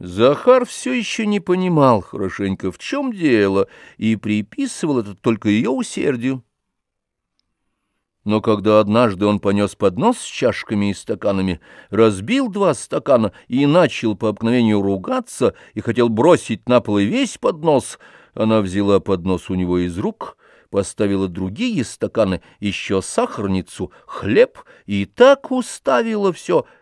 Захар все еще не понимал хорошенько, в чем дело, и приписывал это только ее усердию. Но когда однажды он понес поднос с чашками и стаканами, разбил два стакана и начал по обыкновению ругаться и хотел бросить на пол весь поднос, она взяла поднос у него из рук, поставила другие стаканы, еще сахарницу, хлеб и так уставила все —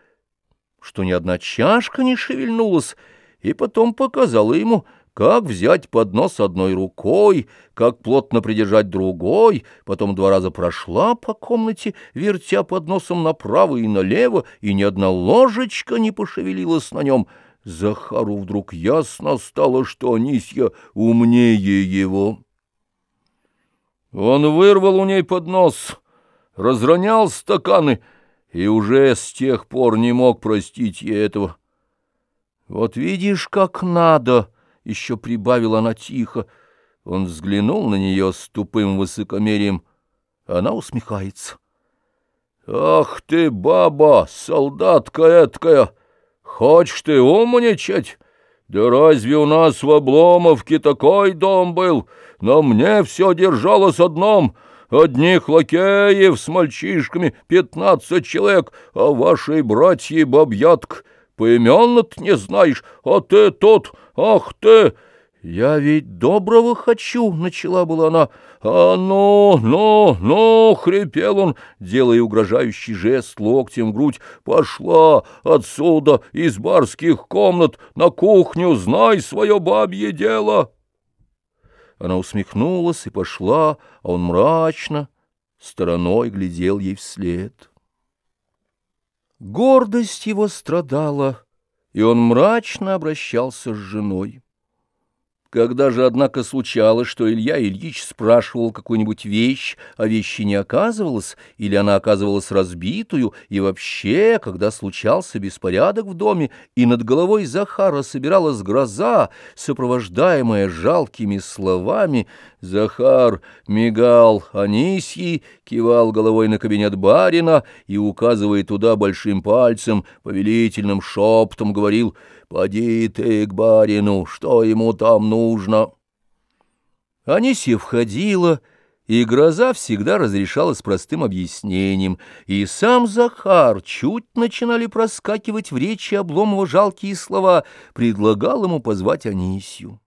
что ни одна чашка не шевельнулась, и потом показала ему, как взять поднос одной рукой, как плотно придержать другой, потом два раза прошла по комнате, вертя подносом направо и налево, и ни одна ложечка не пошевелилась на нем. Захару вдруг ясно стало, что Анисья умнее его. Он вырвал у ней поднос, разронял стаканы — и уже с тех пор не мог простить ей этого. «Вот видишь, как надо!» — еще прибавила она тихо. Он взглянул на нее с тупым высокомерием. Она усмехается. «Ах ты, баба, солдатка эткая! Хочешь ты умничать? Да разве у нас в Обломовке такой дом был? Но мне все держалось одном — Одних лакеев с мальчишками пятнадцать человек, а вашей братьи бабьятк поименно-то не знаешь, а ты тот, ах ты!» «Я ведь доброго хочу», — начала была она. «А ну, ну, ну!» — хрипел он, делая угрожающий жест локтем в грудь. «Пошла отсюда, из барских комнат, на кухню, знай свое бабье дело!» Она усмехнулась и пошла, а он мрачно, стороной глядел ей вслед. Гордость его страдала, и он мрачно обращался с женой. Когда же, однако, случалось, что Илья Ильич спрашивал какую-нибудь вещь, а вещи не оказывалось, или она оказывалась разбитую, и вообще, когда случался беспорядок в доме, и над головой Захара собиралась гроза, сопровождаемая жалкими словами, Захар мигал Анисьи, кивал головой на кабинет барина и, указывая туда большим пальцем, повелительным шептом говорил — «Поди ты к барину, что ему там нужно?» Анисия входила, и гроза всегда разрешалась простым объяснением, и сам Захар, чуть начинали проскакивать в речи Обломова жалкие слова, предлагал ему позвать Анисию.